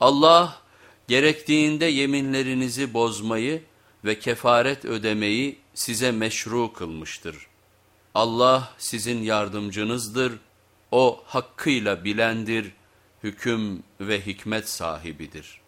Allah gerektiğinde yeminlerinizi bozmayı ve kefaret ödemeyi size meşru kılmıştır. Allah sizin yardımcınızdır, o hakkıyla bilendir, hüküm ve hikmet sahibidir.''